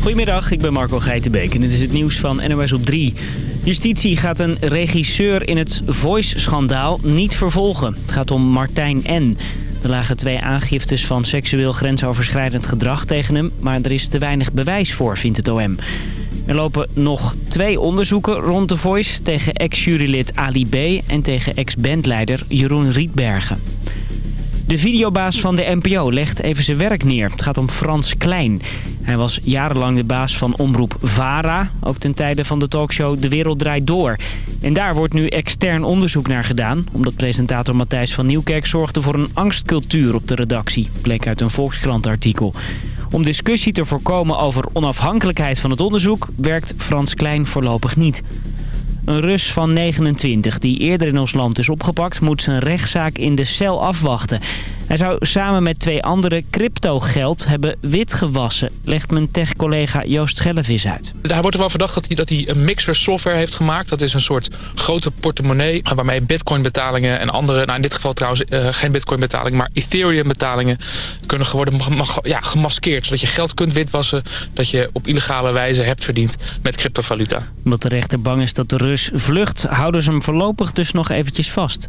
Goedemiddag, ik ben Marco Geitenbeek en dit is het nieuws van NOS op 3. Justitie gaat een regisseur in het Voice-schandaal niet vervolgen. Het gaat om Martijn N. Er lagen twee aangiftes van seksueel grensoverschrijdend gedrag tegen hem... maar er is te weinig bewijs voor, vindt het OM. Er lopen nog twee onderzoeken rond The Voice... tegen ex-jurylid Ali B. en tegen ex-bandleider Jeroen Rietbergen. De videobaas van de NPO legt even zijn werk neer. Het gaat om Frans Klein. Hij was jarenlang de baas van omroep VARA, ook ten tijde van de talkshow De Wereld Draait Door. En daar wordt nu extern onderzoek naar gedaan, omdat presentator Matthijs van Nieuwkerk zorgde voor een angstcultuur op de redactie, bleek uit een Volkskrant-artikel. Om discussie te voorkomen over onafhankelijkheid van het onderzoek werkt Frans Klein voorlopig niet. Een Rus van 29 die eerder in ons land is opgepakt... moet zijn rechtszaak in de cel afwachten. Hij zou samen met twee anderen cryptogeld hebben witgewassen... legt mijn tech-collega Joost Schellevis uit. Hij wordt ervan verdacht dat hij, dat hij een mixer software heeft gemaakt. Dat is een soort grote portemonnee waarmee bitcoin betalingen en andere... nou in dit geval trouwens uh, geen bitcoin betaling, maar ethereum betalingen... kunnen worden ja, gemaskeerd. Zodat je geld kunt witwassen dat je op illegale wijze hebt verdiend met cryptovaluta. Omdat de rechter bang is dat de Rus vlucht, houden ze hem voorlopig dus nog eventjes vast.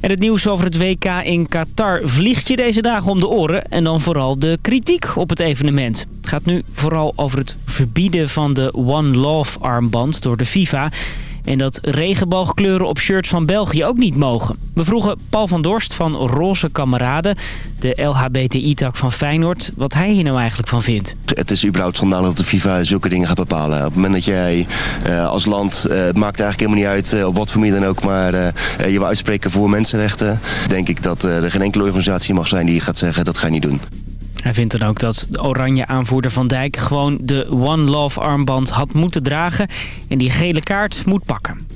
En het nieuws over het WK in Qatar vliegt je deze dagen om de oren. En dan vooral de kritiek op het evenement. Het gaat nu vooral over het verbieden van de One Love armband door de FIFA... En dat regenboogkleuren op shirts van België ook niet mogen. We vroegen Paul van Dorst van Roze Kameraden, de LHBTI-tak van Feyenoord, wat hij hier nou eigenlijk van vindt. Het is überhaupt schandalig dat de FIFA zulke dingen gaat bepalen. Op het moment dat jij uh, als land, uh, het maakt eigenlijk helemaal niet uit uh, op wat voor manier dan ook, maar je wil uitspreken voor mensenrechten, denk ik dat er geen enkele organisatie mag zijn die gaat zeggen dat ga je niet doen. Hij vindt dan ook dat de oranje aanvoerder Van Dijk gewoon de One Love armband had moeten dragen en die gele kaart moet pakken.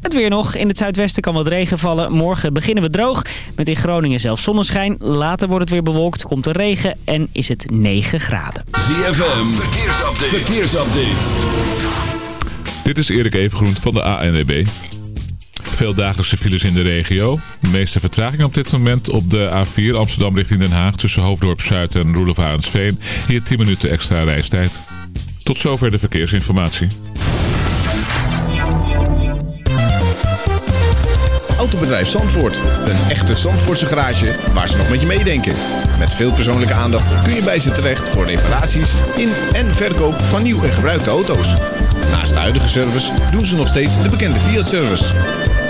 Het weer nog. In het zuidwesten kan wat regen vallen. Morgen beginnen we droog. Met in Groningen zelfs zonneschijn. Later wordt het weer bewolkt. Komt er regen en is het 9 graden. ZFM. Verkeersupdate. Verkeersupdate. Dit is Erik Evengroen van de ANWB. Veel dagelijkse files in de regio. De meeste vertraging op dit moment op de A4 Amsterdam richting Den Haag... tussen Hoofddorp Zuid en Roelof Arendsveen. Hier 10 minuten extra reistijd. Tot zover de verkeersinformatie. Autobedrijf Zandvoort. Een echte Zandvoortse garage waar ze nog met je meedenken. Met veel persoonlijke aandacht kun je bij ze terecht voor reparaties in en verkoop van nieuw en gebruikte auto's. Naast de huidige service doen ze nog steeds de bekende Fiat-service.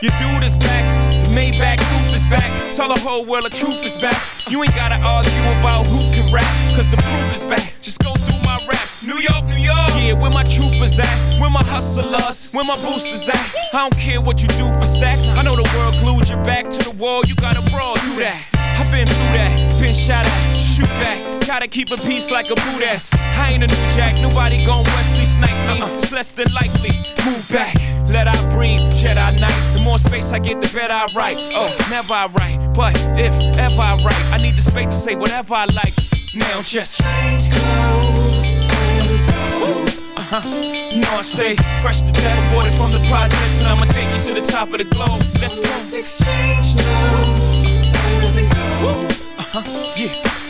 Your dude is back. The Maybach coupe is back. Tell the whole world the truth is back. You ain't gotta argue about who can rap, cause the proof is back. Just go through my raps. New York, New York. Yeah, where my troopers at? Where my hustlers? Where my boosters at? I don't care what you do for stacks. I know the world glued your back to the wall. You gotta brawl through that. I've been through that. Been shot at. Shoot back. Gotta keep a peace like a boot ass. I ain't a new jack. Nobody gon' Wesley snipe me. It's less than likely. Move back. Let I breathe. Jedi Knight. The more space I get, the better I write. Oh, never I write. But if ever I write, I need the space to say whatever I like. Now just change clothes Uh-huh. You know I stay fresh to death, aborted from the projects, and I'ma take you to the top of the globe. Let's go. Let's exchange now. Uh-huh. Yeah.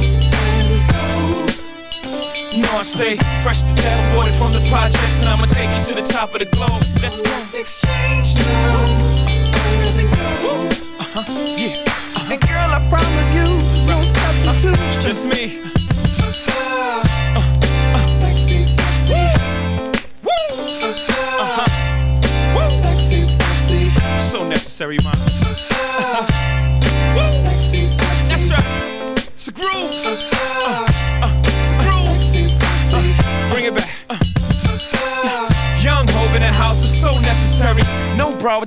I stay fresh to death, aborted from the projects, and I'ma take you to the top of the globe. Let's go. Let's exchange now. Where's it go? Uh huh. Yeah. Uh-huh. And girl, I promise you, no substitute. It's just me. Uh, uh, sexy, sexy. Woo. Uh huh. Woo. Sexy, sexy. So necessary, man.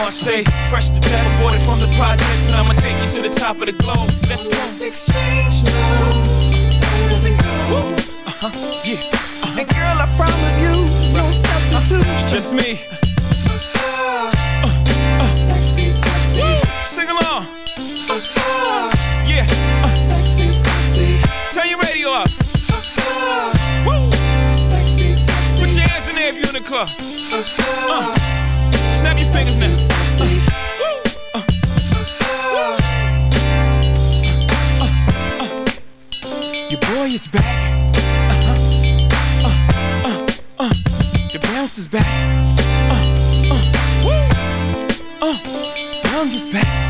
I stay fresh to death, aborted from the projects, and I'ma take you to the top of the globe. Let's go. Let's exchange now. Where's it go? Uh huh. Yeah. Uh-huh. And girl, I promise you, no substitute. It's just me. Uh, uh, sexy, sexy. Woo. Sing along. Uh, yeah. Uh, sexy, sexy. Turn your radio up. Uh, Woo. Sexy, sexy. Put your hands in there if you're in the club. Uh, Snap your fingers now. Your boy is back. Uh-huh. Uh, uh, uh. The bounce is back. Uh, uh. Uh, Young is back.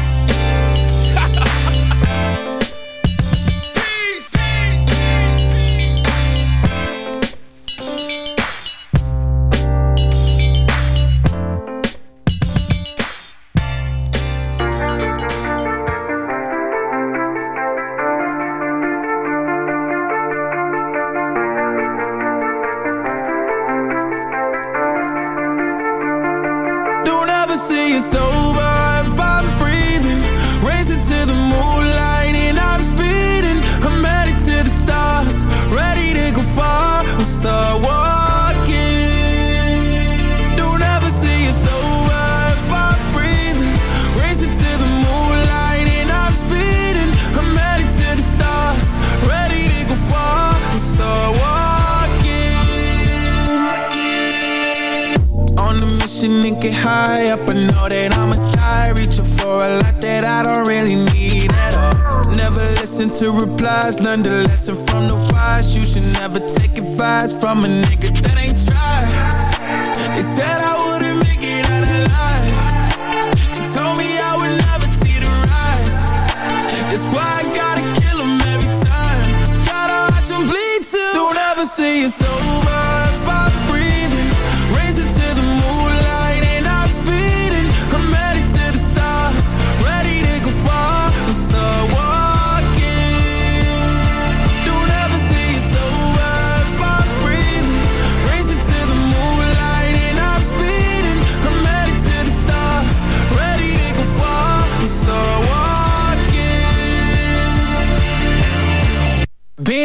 To replies. Learn the lesson from the wise. You should never take advice from a nigga that ain't tried. They said I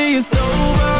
say it's over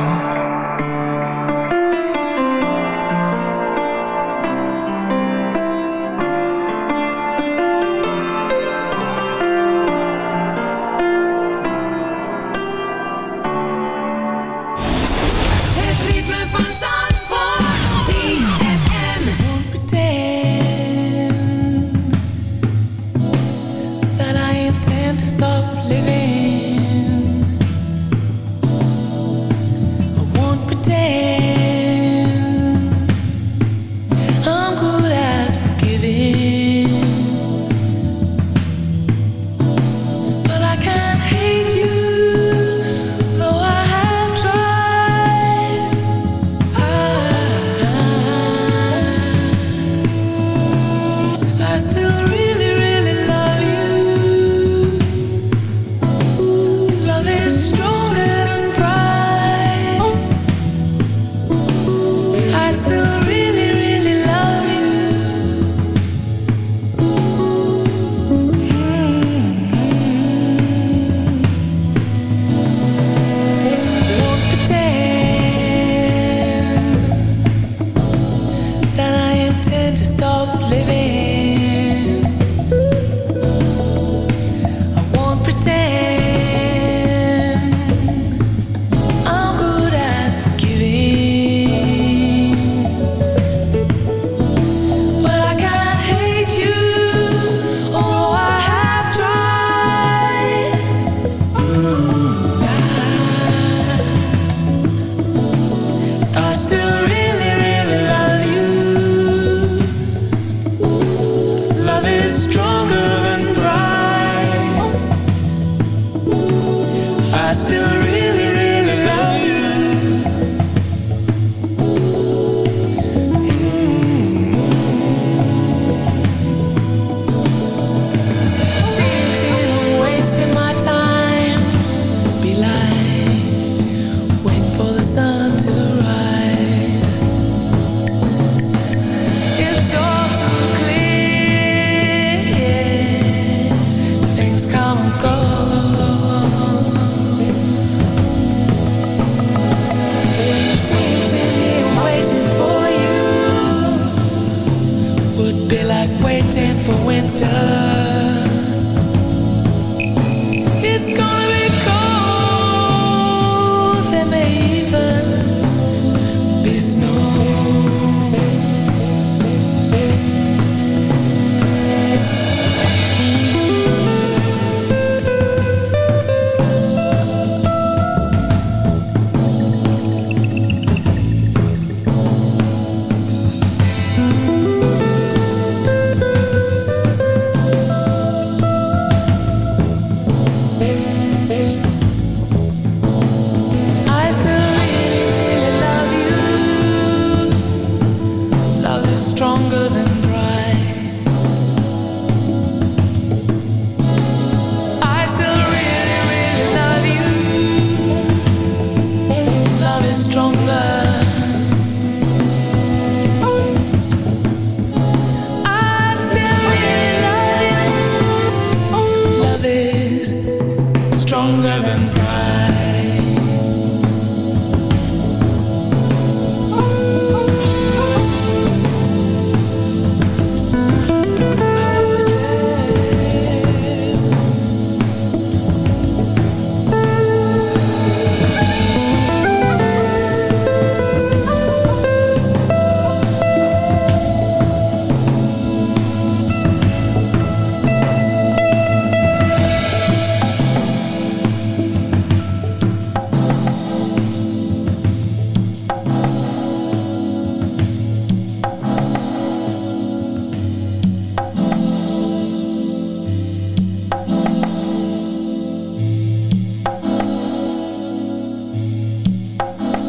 be like waiting for winter. It's gonna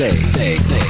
day. day, day.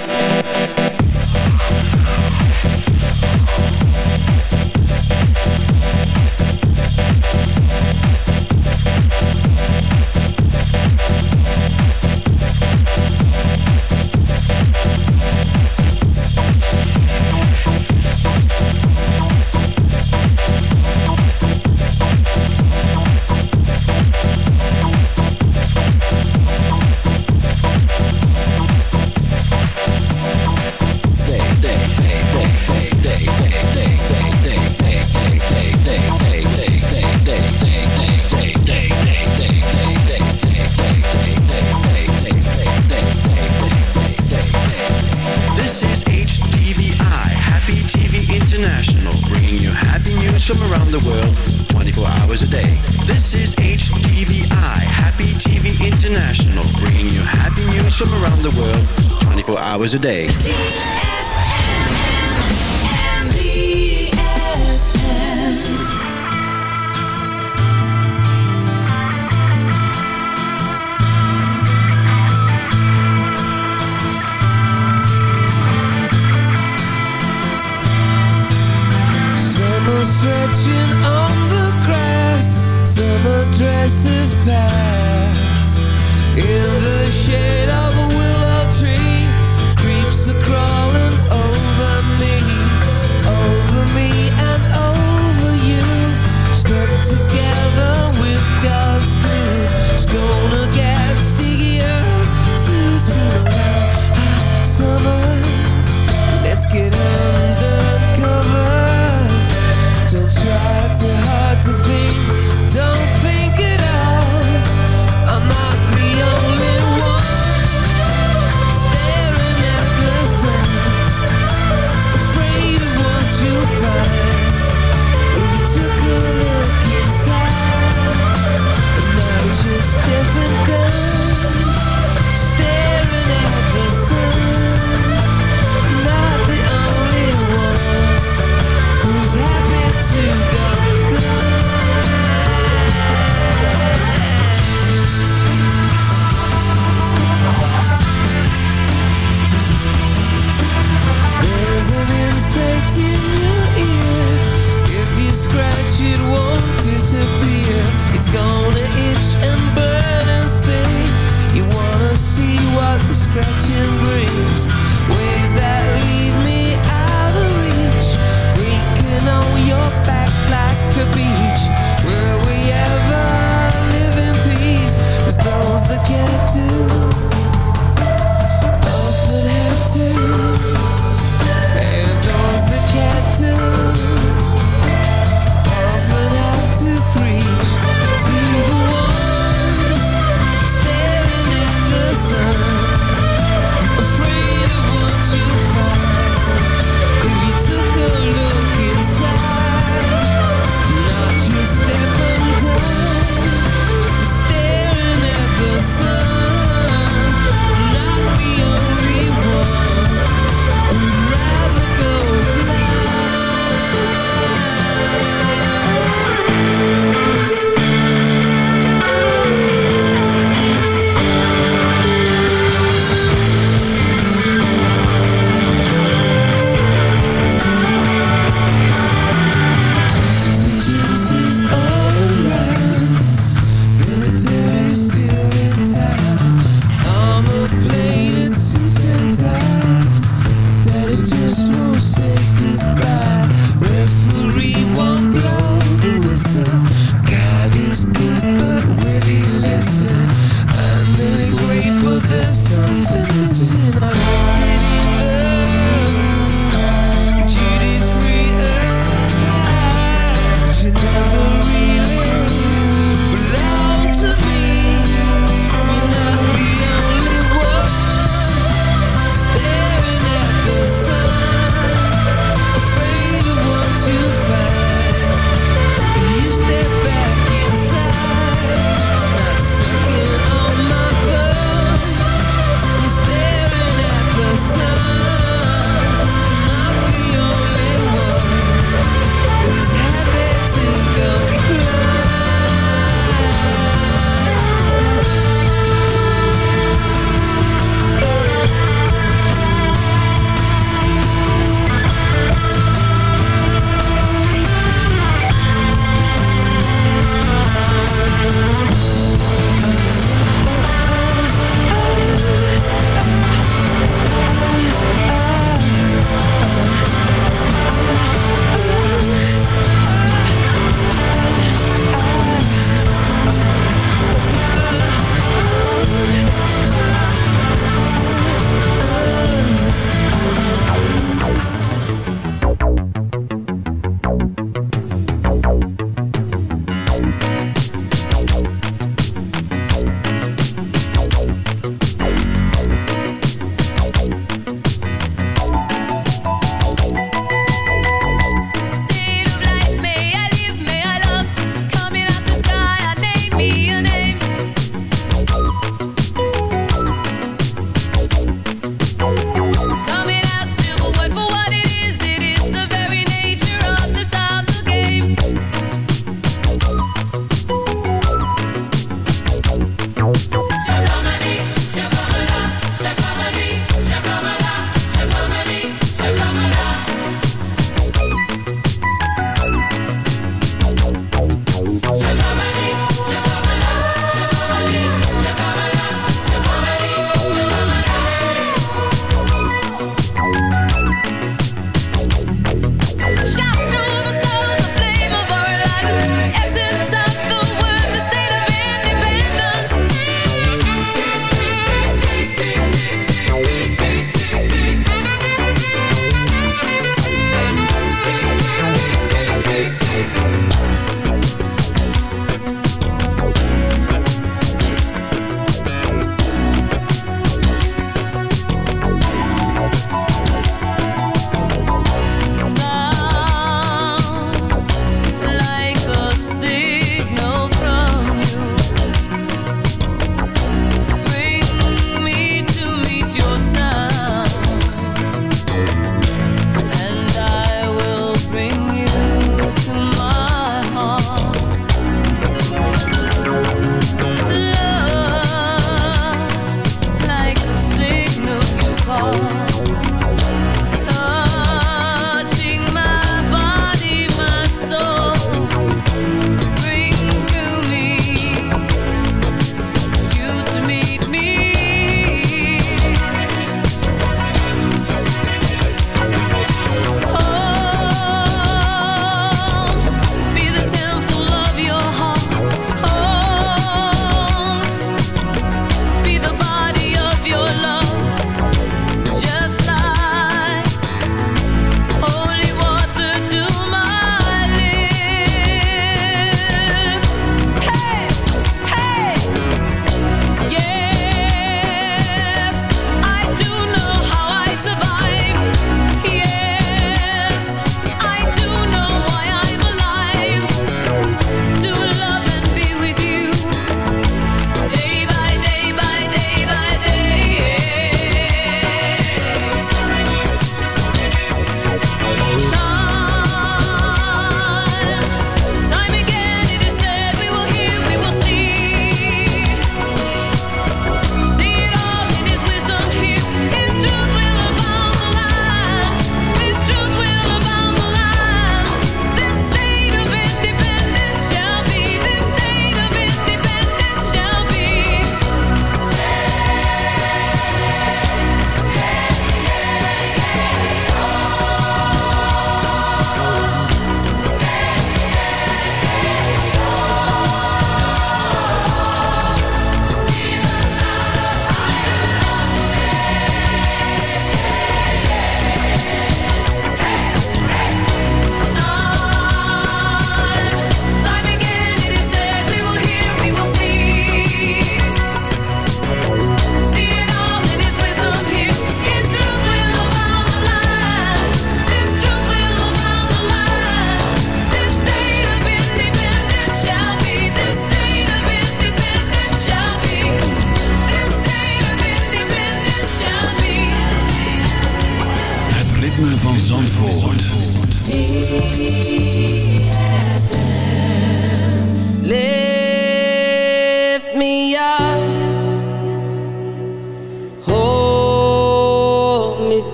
From around the world 24 hours a day.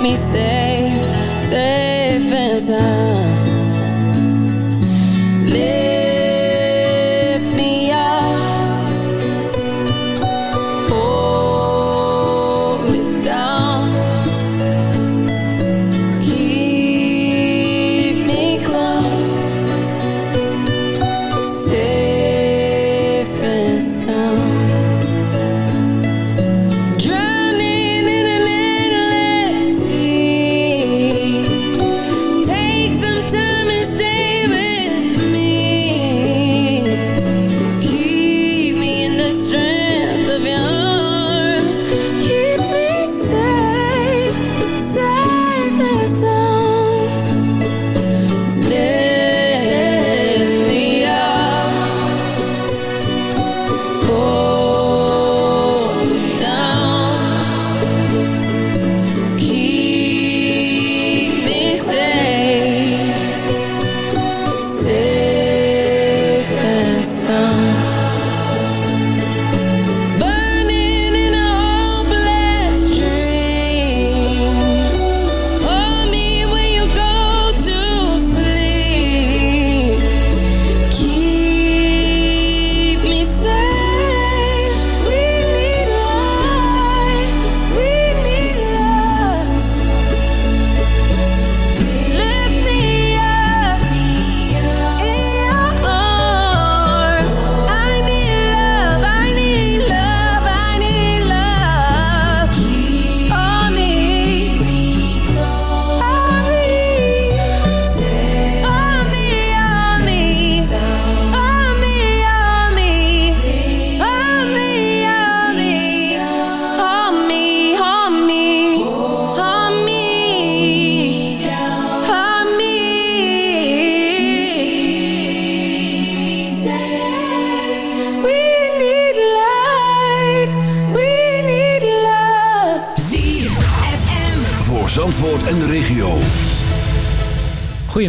Me safe, safe and sound.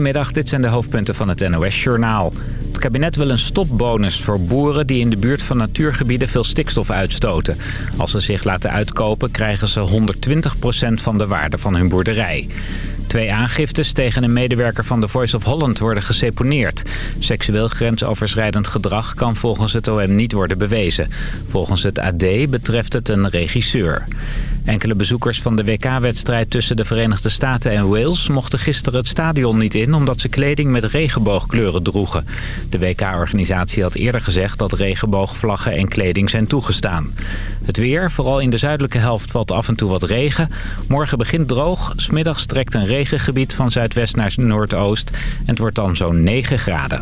Dit zijn de hoofdpunten van het NOS-journaal. Het kabinet wil een stopbonus voor boeren die in de buurt van natuurgebieden veel stikstof uitstoten. Als ze zich laten uitkopen krijgen ze 120% van de waarde van hun boerderij. Twee aangiftes tegen een medewerker van The Voice of Holland worden geseponeerd. Seksueel grensoverschrijdend gedrag kan volgens het OM niet worden bewezen. Volgens het AD betreft het een regisseur. Enkele bezoekers van de WK-wedstrijd tussen de Verenigde Staten en Wales... mochten gisteren het stadion niet in omdat ze kleding met regenboogkleuren droegen. De WK-organisatie had eerder gezegd dat regenboogvlaggen en kleding zijn toegestaan. Het weer, vooral in de zuidelijke helft, valt af en toe wat regen. Morgen begint droog, smiddags trekt een regengebied van zuidwest naar noordoost... en het wordt dan zo'n 9 graden.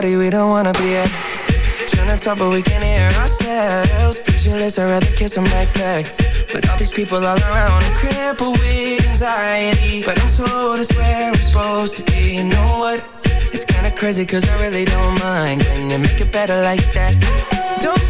party we don't wanna be at. Tryna talk but we can't hear ourselves. Pictureless, I'd rather kiss a backpack. But all these people all around Crippled with anxiety. But I'm told it's where I'm supposed to be. You know what? It's kinda crazy cause I really don't mind. Can you make it better like that? Don't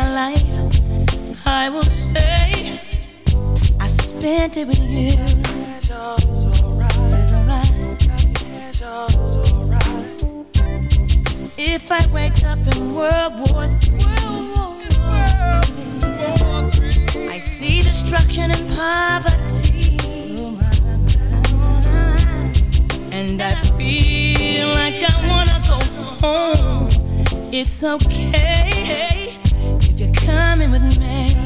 My life. I will say, I spent it with you. It's alright. If I wake up in World War III, I see destruction and poverty. And I feel like I wanna go home. It's okay coming with me.